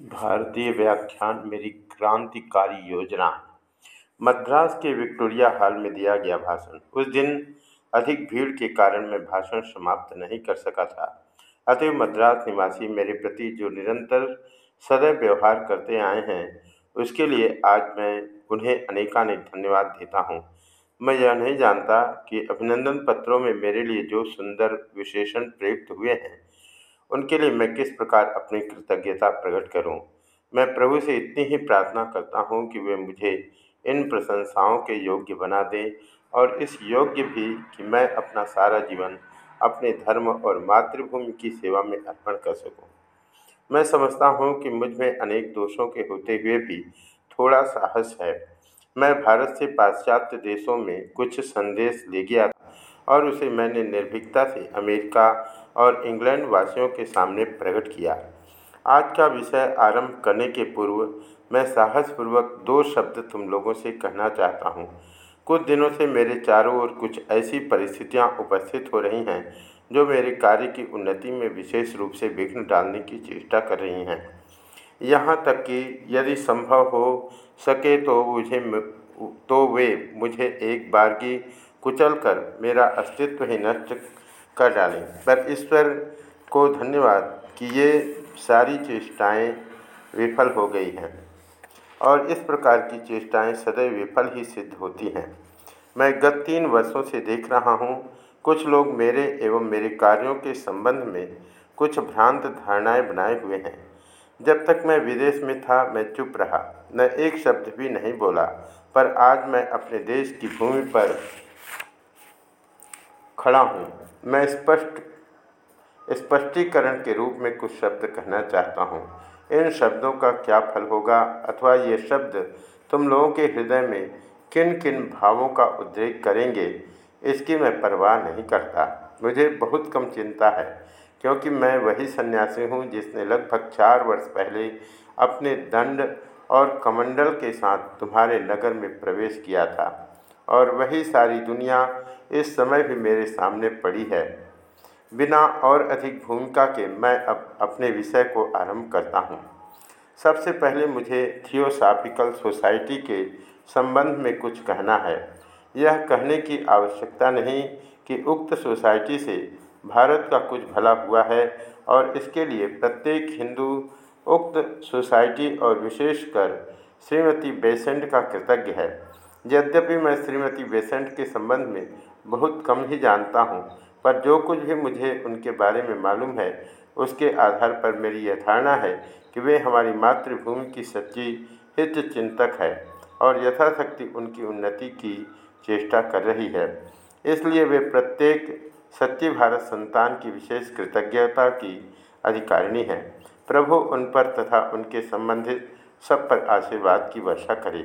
भारतीय व्याख्यान मेरी क्रांतिकारी योजना। मद्रास के विक्टोरिया हॉल में दिया गया भाषण। उस दिन अधिक भीड़ के कारण मैं भाषण समाप्त नहीं कर सका था। अतएव मद्रास निवासी मेरे प्रति जो निरंतर सदैव व्यवहार करते आए हैं, उसके लिए आज मैं उन्हें अनेकानेक धन्यवाद देता हूँ। मैं यह नहीं जानता कि अभिनंदन पत्रों में मेरे लिए जो सुंदर विशेषण प्रयुक्त हुए हैं उनके लिए मैं किस प्रकार अपनी कृतज्ञता प्रकट करूँ? मैं प्रभु से इतनी ही प्रार्थना करता हूँ कि वे मुझे इन प्रशंसाओं के योग्य बना दें और इस योग्य भी कि मैं अपना सारा जीवन अपने धर्म और मातृभूमि की सेवा में अर्पण कर सकूँ। मैं समझता हूँ कि मुझमें अनेक दोषों के होते हुए भी थोड़ा साहस है मैं भारत से पाश्चात्य देशों में कुछ संदेश ले गया और उसे मैंने निर्भीकता से अमेरिका और इंग्लैंड वासियों के सामने प्रकट किया। आज का विषय आरंभ करने के पूर्व मैं साहसपूर्वक दो शब्द तुम लोगों से कहना चाहता हूँ। कुछ दिनों से मेरे चारों ओर कुछ ऐसी परिस्थितियाँ उपस्थित हो रही हैं, जो मेरे कार्य की उन्नति में विशेष रूप से विघ्न डालने की चेष्टा कर रही हैं। यहाँ तक कि यदि संभव हो सके तो मुझे तो वे मुझे एक बार की कुचल कर मेरा अस्तित्व ही नष्ट कर डालें। पर ईश्वर को धन्यवाद कि ये सारी चेष्टाएँ विफल हो गई हैं और इस प्रकार की चेष्टाएँ सदैव विफल ही सिद्ध होती हैं। मैं गत तीन वर्षों से देख रहा हूँ, कुछ लोग मेरे एवं मेरे कार्यों के संबंध में कुछ भ्रांत धारणाएँ बनाए हुए हैं। जब तक मैं विदेश में था, मैं चुप रहा। न एक शब्द भी नहीं बोला, पर आज मैं अपने देश की भूमि पर खड़ा हूँ। मैं स्पष्ट, स्पष्टीकरण के रूप में कुछ शब्द कहना चाहता हूँ। इन शब्दों का क्या फल होगा अथवा ये शब्द तुम लोगों के हृदय में किन किन भावों का उद्रेक करेंगे, इसकी मैं परवाह नहीं करता। मुझे बहुत कम चिंता है, क्योंकि मैं वही सन्यासी हूँ जिसने लगभग चार वर्ष पहले अपने दंड और कमंडल के साथ तुम्हारे नगर में प्रवेश किया था। और वही सारी दुनिया इस समय भी मेरे सामने पड़ी है। बिना और अधिक भूमिका के मैं अब अपने विषय को आरंभ करता हूँ। सबसे पहले मुझे थियोसाफिकल सोसाइटी के संबंध में कुछ कहना है। यह कहने की आवश्यकता नहीं कि उक्त सोसाइटी से भारत का कुछ भला हुआ है और इसके लिए प्रत्येक हिंदू उक्त सोसाइटी और विशेषकर श्रीमती बेसेंट का कृतज्ञ है। यद्यपि मैं श्रीमती बेसेंट के संबंध में बहुत कम ही जानता हूँ, पर जो कुछ भी मुझे उनके बारे में मालूम है, उसके आधार पर मेरी यह धारणा है कि वे हमारी मातृभूमि की सच्ची हित चिंतक है और यथाशक्ति उनकी उन्नति की चेष्टा कर रही है। इसलिए वे प्रत्येक सच्ची भारत संतान की विशेष कृतज्ञता की अधिकारिणी है। प्रभु उन पर तथा उनके संबंधित सब पर आशीर्वाद की वर्षा करे।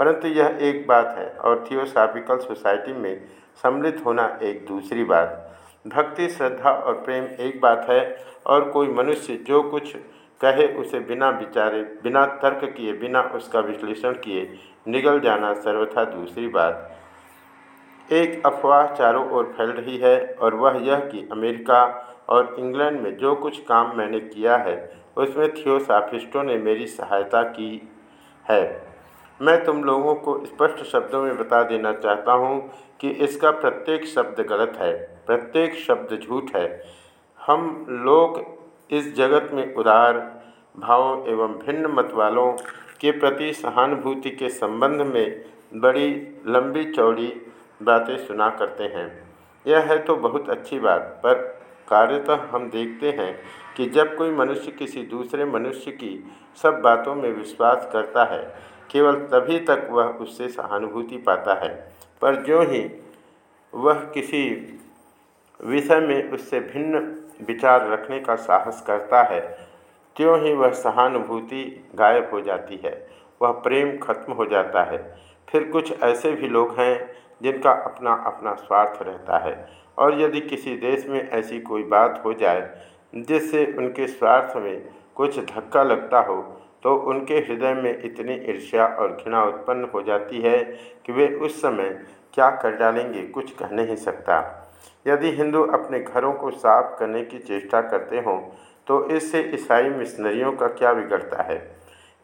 परंतु यह एक बात है और थियोसाफिकल सोसाइटी में सम्मिलित होना एक दूसरी बात। भक्ति, श्रद्धा और प्रेम एक बात है और कोई मनुष्य जो कुछ कहे उसे बिना विचारे, बिना तर्क किए, बिना उसका विश्लेषण किए निगल जाना सर्वथा दूसरी बात। एक अफवाह चारों ओर फैल रही है और वह यह कि अमेरिका और इंग्लैंड में जो कुछ काम मैंने किया है, उसमें थियोसाफिस्टों ने मेरी सहायता की है। मैं तुम लोगों को स्पष्ट शब्दों में बता देना चाहता हूँ कि इसका प्रत्येक शब्द गलत है, प्रत्येक शब्द झूठ है। हम लोग इस जगत में उदार भावों एवं भिन्न मत वालों के प्रति सहानुभूति के संबंध में बड़ी लंबी चौड़ी बातें सुना करते हैं। यह है तो बहुत अच्छी बात, पर कार्यतः हम देखते हैं कि जब कोई मनुष्य किसी दूसरे मनुष्य की सब बातों में विश्वास करता है, केवल तभी तक वह उससे सहानुभूति पाता है। पर जो ही वह किसी विषय में उससे भिन्न विचार रखने का साहस करता है, त्यों ही वह सहानुभूति गायब हो जाती है, वह प्रेम खत्म हो जाता है। फिर कुछ ऐसे भी लोग हैं जिनका अपना अपना स्वार्थ रहता है, और यदि किसी देश में ऐसी कोई बात हो जाए जिससे उनके स्वार्थ में कुछ धक्का लगता हो तो उनके हृदय में इतनी ईर्ष्या और घृणा उत्पन्न हो जाती है कि वे उस समय क्या कर डालेंगे कुछ कह नहीं सकता। यदि हिंदू अपने घरों को साफ़ करने की चेष्टा करते हों तो इससे ईसाई मिशनरियों का क्या बिगड़ता है?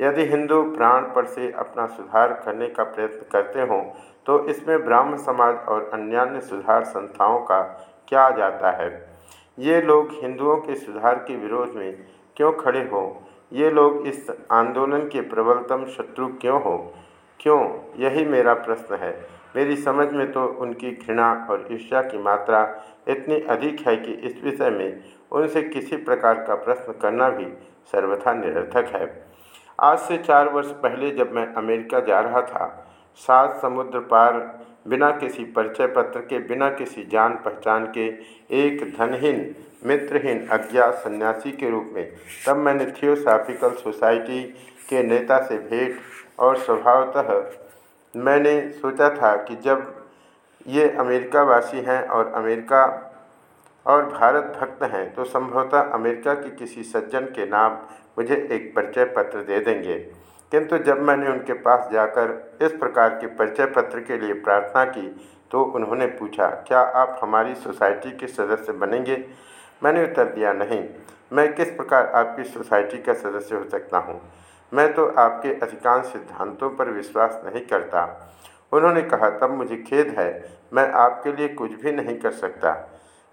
यदि हिंदू प्राण पर से अपना सुधार करने का प्रयत्न करते हों तो इसमें ब्राह्म समाज और अन्यान्य सुधार संस्थाओं का क्या आ जाता है? ये लोग हिंदुओं के सुधार के विरोध में क्यों खड़े हों? ये लोग इस आंदोलन के प्रबलतम शत्रु क्यों हो? क्यों? यही मेरा प्रश्न है। मेरी समझ में तो उनकी घृणा और ईर्ष्या की मात्रा इतनी अधिक है कि इस विषय में उनसे किसी प्रकार का प्रश्न करना भी सर्वथा निरर्थक है। आज से चार वर्ष पहले जब मैं अमेरिका जा रहा था, सात समुद्र पार बिना किसी परिचय पत्र के, बिना किसी जान पहचान के, एक धनहीन, मित्रहीन अज्ञात सन्यासी के रूप में, तब मैंने थियोसाफिकल सोसाइटी के नेता से भेंट और स्वभावतः मैंने सोचा था कि जब ये अमेरिकावासी हैं और अमेरिका और भारत भक्त हैं तो संभवतः अमेरिका के किसी सज्जन के नाम मुझे एक परिचय पत्र दे देंगे। किंतु जब मैंने उनके पास जाकर इस प्रकार के परिचय पत्र के लिए प्रार्थना की तो उन्होंने पूछा, क्या आप हमारी सोसाइटी के सदस्य बनेंगे? मैंने उत्तर दिया, नहीं। मैं किस प्रकार आपकी सोसाइटी का सदस्य हो सकता हूँ? मैं तो आपके अधिकांश सिद्धांतों पर विश्वास नहीं करता। उन्होंने कहा, तब मुझे खेद है। मैं आपके लिए कुछ भी नहीं कर सकता।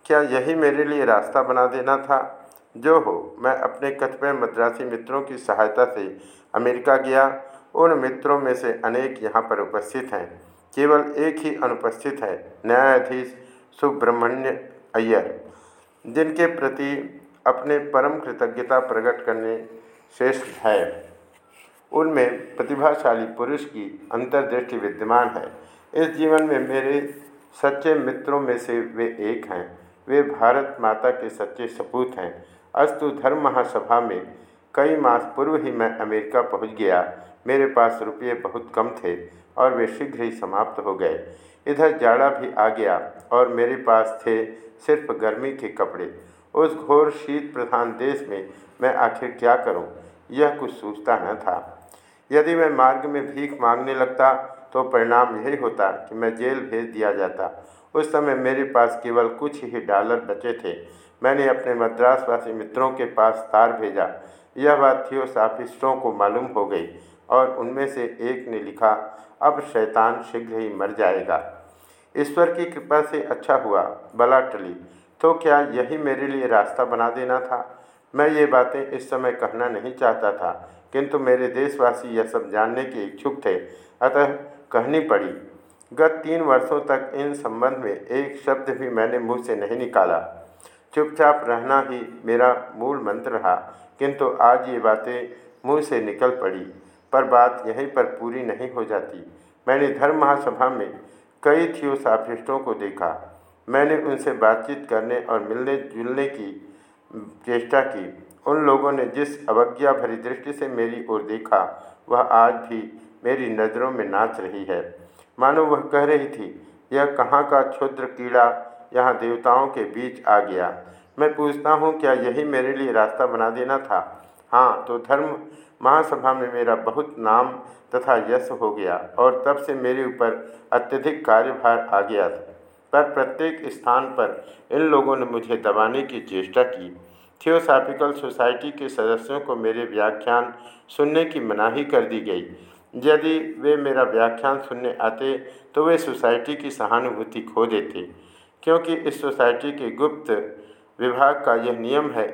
क्या यही मेरे लिए रास्ता बना देना था? जो हो, मैं अपने कथपय मद्रासी मित्रों की सहायता से अमेरिका गया। उन मित्रों में से अनेक यहाँ पर उपस्थित हैं। केवल एक ही अनुपस्थित है, न्यायाधीश सुब्रमण्य अय्यर, जिनके प्रति अपने परम कृतज्ञता प्रकट करने श्रेष्ठ है। उनमें प्रतिभाशाली पुरुष की अंतर्दृष्टि विद्यमान है। इस जीवन में मेरे सच्चे मित्रों में से वे एक हैं। वे भारत माता के सच्चे सपूत हैं। अस्तु धर्म महासभा में कई मास पूर्व ही मैं अमेरिका पहुँच गया। मेरे पास रुपये बहुत कम थे और वे शीघ्र ही समाप्त हो गए। इधर जाड़ा भी आ गया और मेरे पास थे सिर्फ़ गर्मी के कपड़े। उस घोर शीत प्रधान देश में मैं आखिर क्या करूँ? यह कुछ सोचता न था। यदि मैं मार्ग में भीख मांगने लगता तो परिणाम यही होता कि मैं जेल भेज दिया जाता। उस समय मेरे पास केवल कुछ ही डॉलर बचे थे। मैंने अपने मद्रासवासी मित्रों के पास तार भेजा। यह बात थियोसाफिस्टों को मालूम हो गई और उनमें से एक ने लिखा, अब शैतान शीघ्र ही मर जाएगा। ईश्वर की कृपा से अच्छा हुआ, बला टली। तो क्या यही मेरे लिए रास्ता बना देना था? मैं ये बातें इस समय कहना नहीं चाहता था, किंतु मेरे देशवासी यह सब जानने के इच्छुक थे। अतः कहनी पड़ी। गत तीन वर्षों तक इन संबंध में एक शब्द भी मैंने मुँह से नहीं निकाला। चुपचाप रहना ही मेरा मूल मंत्र रहा, किंतु आज ये बातें मुँह से निकल पड़ी, पर बात यहीं पर पूरी नहीं हो जाती। मैंने धर्म महासभा में कई थियोसाफिस्टों को देखा। मैंने उनसे बातचीत करने और मिलने जुलने की चेष्टा की। उन लोगों ने जिस अवज्ञा भरी दृष्टि से मेरी ओर देखा, वह आज भी मेरी नज़रों में नाच रही है। मानो वह कह रही थी, यह कहाँ का क्षुद्र कीड़ा यहाँ देवताओं के बीच आ गया। मैं पूछता हूँ, क्या यही मेरे लिए रास्ता बना देना था? हाँ तो धर्म महासभा में मेरा बहुत नाम तथा यश हो गया और तब से मेरे ऊपर अत्यधिक कार्यभार आ गया था। पर प्रत्येक स्थान पर इन लोगों ने मुझे दबाने की चेष्टा की। थियोसाफिकल सोसाइटी के सदस्यों को मेरे व्याख्यान सुनने की मनाही कर दी गई। यदि वे मेरा व्याख्यान सुनने आते तो वे सोसाइटी की सहानुभूति खो देते। क्योंकि इस सोसाइटी के गुप्त विभाग का यह नियम है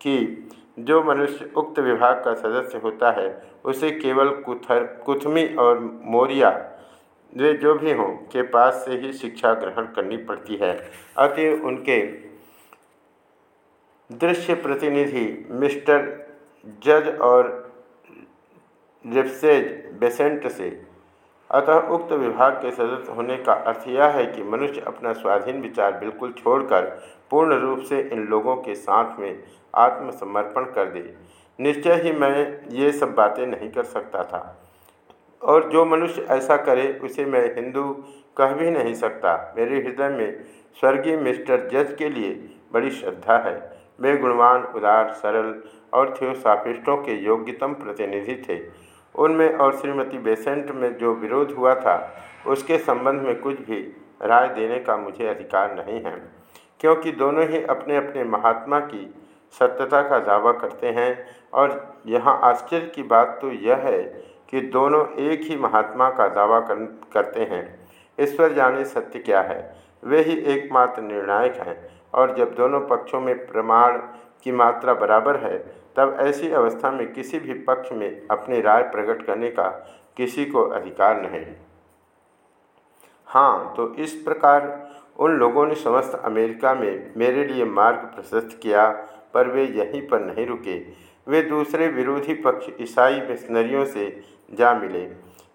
कि जो मनुष्य उक्त विभाग का सदस्य होता है, उसे केवल कुथर, कुथमी और मोरिया, वे जो भी हों, के पास से ही शिक्षा ग्रहण करनी पड़ती है। अतः उनके दृश्य प्रतिनिधि मिस्टर जज और रिप्सेज बेसेंट से अतः उक्त विभाग के सदस्य होने का अर्थ यह है कि मनुष्य अपना स्वाधीन विचार बिल्कुल छोड़कर पूर्ण रूप से इन लोगों के साथ में आत्मसमर्पण कर दे। निश्चय ही मैं ये सब बातें नहीं कर सकता था। और जो मनुष्य ऐसा करे, उसे मैं हिंदू कह भी नहीं सकता। मेरे हृदय में स्वर्गीय मिस्टर जज के लिए बड़ी श्रद्धा है। वे गुणवान, उदार, सरल और थियोसाफिस्टों के योग्यतम प्रतिनिधि थे। उनमें और श्रीमती बेसेंट में जो विरोध हुआ था उसके संबंध में कुछ भी राय देने का मुझे अधिकार नहीं है। क्योंकि दोनों ही अपने अपने महात्मा की सत्यता का दावा करते हैं और यहाँ आश्चर्य की बात तो यह है कि दोनों एक ही महात्मा का दावा कर, करते हैं। ईश्वर जाने सत्य क्या है? वे ही एकमात्र निर्णायक हैं और जब दोनों पक्षों में प्रमाण की मात्रा बराबर है, तब ऐसी अवस्था में किसी भी पक्ष में अपनी राय प्रकट करने का किसी को अधिकार नहीं। हाँ तो इस प्रकार उन लोगों ने समस्त अमेरिका में मेरे लिए मार्ग प्रशस्त किया, पर वे यहीं पर नहीं रुके। वे दूसरे विरोधी पक्ष ईसाई मिशनरियों से जा मिले।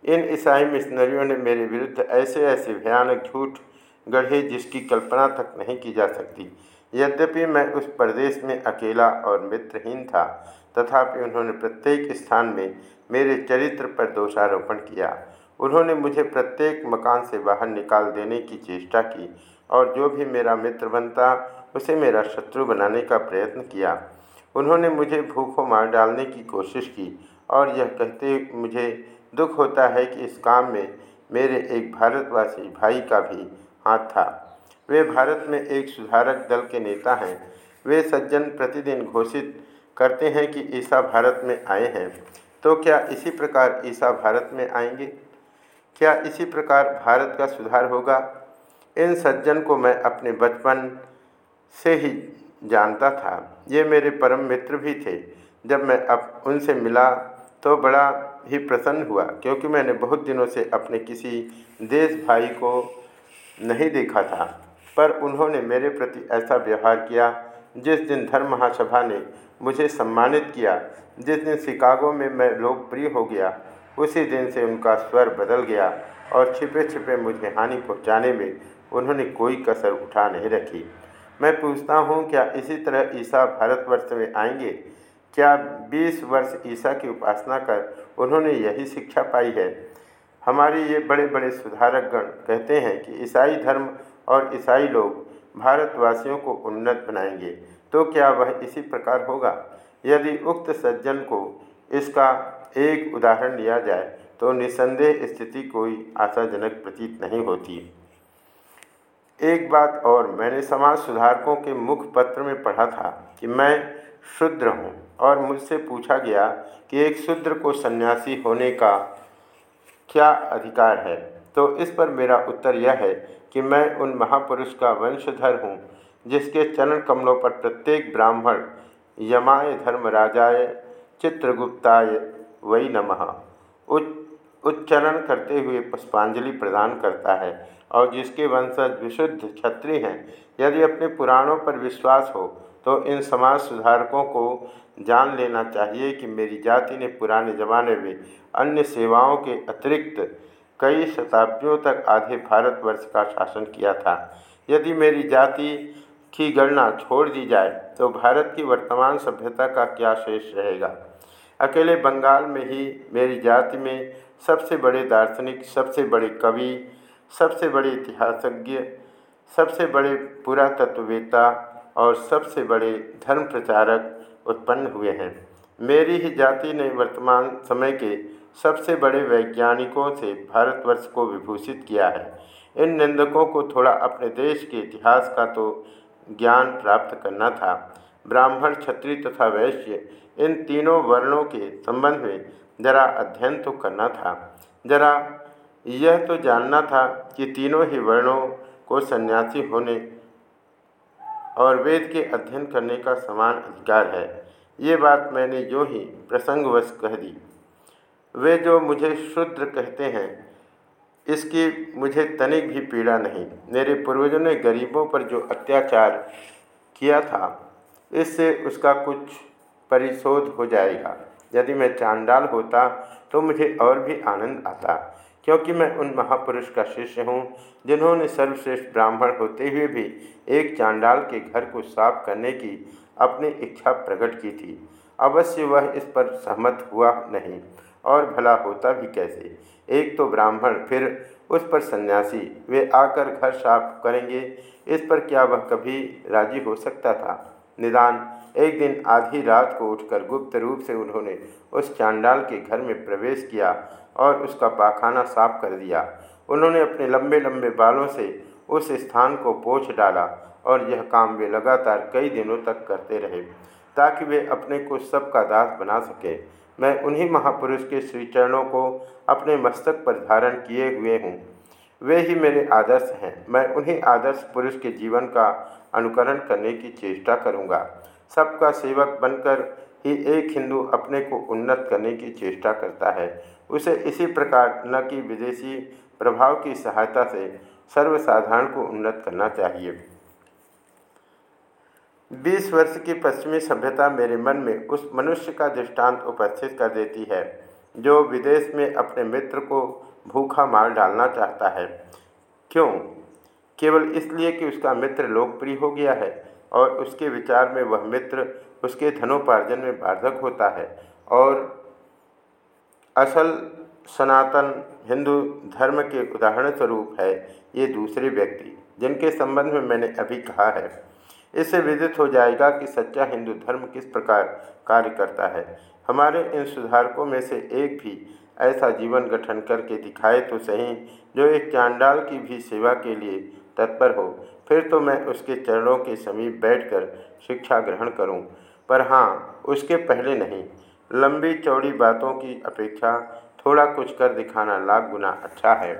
इन ईसाई मिशनरियों ने मेरे विरुद्ध ऐसे ऐसे भयानक झूठ गढ़े जिसकी कल्पना तक नहीं की जा सकती। यद्यपि मैं उस प्रदेश में अकेला और मित्रहीन था, तथापि उन्होंने प्रत्येक स्थान में मेरे चरित्र पर दोषारोपण किया। उन्होंने मुझे प्रत्येक मकान से बाहर निकाल देने की चेष्टा की और जो भी मेरा मित्र बनता, उसे मेरा शत्रु बनाने का प्रयत्न किया। उन्होंने मुझे भूखों मार डालने की कोशिश की और यह कहते मुझे दुख होता है कि इस काम में मेरे एक भारतवासी भाई का भी हाथ था। वे भारत में एक सुधारक दल के नेता हैं। वे सज्जन प्रतिदिन घोषित करते हैं कि ईसा भारत में आए हैं। तो क्या इसी प्रकार ईसा भारत में आएँगे? क्या इसी प्रकार भारत का सुधार होगा? इन सज्जन को मैं अपने बचपन से ही जानता था। ये मेरे परम मित्र भी थे। जब मैं अब उनसे मिला तो बड़ा ही प्रसन्न हुआ, क्योंकि मैंने बहुत दिनों से अपने किसी देश भाई को नहीं देखा था। पर उन्होंने मेरे प्रति ऐसा व्यवहार किया, जिस दिन धर्म महासभा ने मुझे सम्मानित किया, जिस दिन शिकागो में मैं लोकप्रिय हो गया, उसी दिन से उनका स्वर बदल गया और छिपे छिपे मुझे हानि पहुँचाने में उन्होंने कोई कसर उठा नहीं रखी। मैं पूछता हूँ, क्या इसी तरह ईसा भारतवर्ष में आएँगे? क्या 20 वर्ष ईसा की उपासना कर उन्होंने यही शिक्षा पाई है? हमारे ये बड़े बड़े सुधारक गण कहते हैं कि ईसाई धर्म और ईसाई लोग भारतवासियों को उन्नत बनाएँगे। तो क्या वह इसी प्रकार होगा? यदि उक्त सज्जन को इसका एक उदाहरण लिया जाए तो निसंदेह स्थिति कोई आशाजनक प्रतीत नहीं होती। एक बात और, मैंने समाज सुधारकों के मुख पत्र में पढ़ा था कि मैं शुद्र हूँ और मुझसे पूछा गया कि एक शूद्र को सन्यासी होने का क्या अधिकार है? तो इस पर मेरा उत्तर यह है कि मैं उन महापुरुष का वंशधर हूँ, जिसके चरण कमलों पर प्रत्येक ब्राह्मण, यमाय धर्मराजाय, चित्रगुप्ताय वही नमः। उच्चरण करते हुए पुष्पांजलि प्रदान करता है, और जिसके वंशज विशुद्ध क्षत्रिय हैं, यदि अपने पुराणों पर विश्वास हो तो इन समाज सुधारकों को जान लेना चाहिए कि मेरी जाति ने पुराने ज़माने में अन्य सेवाओं के अतिरिक्त कई शताब्दियों तक आधे भारतवर्ष का शासन किया था। यदि मेरी जाति की गणना छोड़ दी जाए तो भारत की वर्तमान सभ्यता का क्या शेष रहेगा? अकेले बंगाल में ही मेरी जाति में सबसे बड़े दार्शनिक, सबसे बड़े कवि, सबसे बड़े इतिहासज्ञ, सबसे बड़े पुरातत्ववेता और सबसे बड़े धर्म प्रचारक उत्पन्न हुए हैं। मेरी ही जाति ने वर्तमान समय के सबसे बड़े वैज्ञानिकों से भारतवर्ष को विभूषित किया है। इन निंदकों को थोड़ा अपने देश के इतिहास का तो ज्ञान प्राप्त करना था। ब्राह्मण, क्षत्रिय तथा वैश्य, इन तीनों वर्णों के संबंध में जरा अध्ययन तो करना था। जरा यह तो जानना था कि तीनों ही वर्णों को सन्यासी होने और वेद के अध्ययन करने का समान अधिकार है। ये बात मैंने जो ही प्रसंगवश कह दी। वे जो मुझे शुद्र कहते हैं, इसकी मुझे तनिक भी पीड़ा नहीं। मेरे पूर्वजों ने गरीबों पर जो अत्याचार किया था, इससे उसका कुछ परिशोध हो जाएगा। यदि मैं चांडाल होता तो मुझे और भी आनंद आता, क्योंकि मैं उन महापुरुष का शिष्य हूँ, जिन्होंने सर्वश्रेष्ठ ब्राह्मण होते हुए भी एक चांडाल के घर को साफ़ करने की अपनी इच्छा प्रकट की थी। अवश्य वह इस पर सहमत हुआ नहीं। और भला होता भी कैसे? एक तो ब्राह्मण, फिर उस पर सन्यासी। वे आकर घर साफ़ करेंगे। इस पर क्या वह कभी राज़ी हो सकता था? निदान। एक दिन आधी रात को उठकर गुप्त रूप से उन्होंने उस चांडाल के घर में प्रवेश किया और उसका पाखाना साफ़ कर दिया। उन्होंने अपने लंबे लंबे बालों से उस स्थान को पोछ डाला और यह काम वे लगातार कई दिनों तक करते रहे। ताकि वे अपने को सबका दास बना सके। मैं उन्हीं महापुरुष के श्री चरणों को अपने मस्तक पर धारण किए हुए हूँ। वे ही मेरे आदर्श हैं। मैं उन्हीं आदर्श पुरुष के जीवन का अनुकरण करने की चेष्टा करूँगा। सबका सेवक बनकर ही एक हिंदू अपने को उन्नत करने की चेष्टा करता है। उसे इसी प्रकार न कि विदेशी प्रभाव की सहायता से सर्वसाधारण को उन्नत करना चाहिए। बीस वर्ष की पश्चिमी सभ्यता मेरे मन में उस मनुष्य का दृष्टांत उपस्थित कर देती है, जो विदेश में अपने मित्र को भूखा मार डालना चाहता है। क्यों? केवल इसलिए कि उसका मित्र लोकप्रिय हो गया है और उसके विचार में वह मित्र उसके धनोपार्जन में बाधक होता है और असल सनातन हिंदू धर्म के उदाहरण स्वरूप है ये दूसरे व्यक्ति, जिनके संबंध में मैंने अभी कहा है। इससे विदित हो जाएगा कि सच्चा हिंदू धर्म किस प्रकार कार्य करता है। हमारे इन सुधारकों में से एक भी ऐसा जीवन गठन करके दिखाए तो सही जो एक चांडाल की भी सेवा के लिए तत्पर हो। फिर तो मैं उसके चरणों के समीप बैठकर शिक्षा ग्रहण करूँ, पर हाँ उसके पहले नहीं। लंबी चौड़ी बातों की अपेक्षा थोड़ा कुछ कर दिखाना लाख गुना अच्छा है।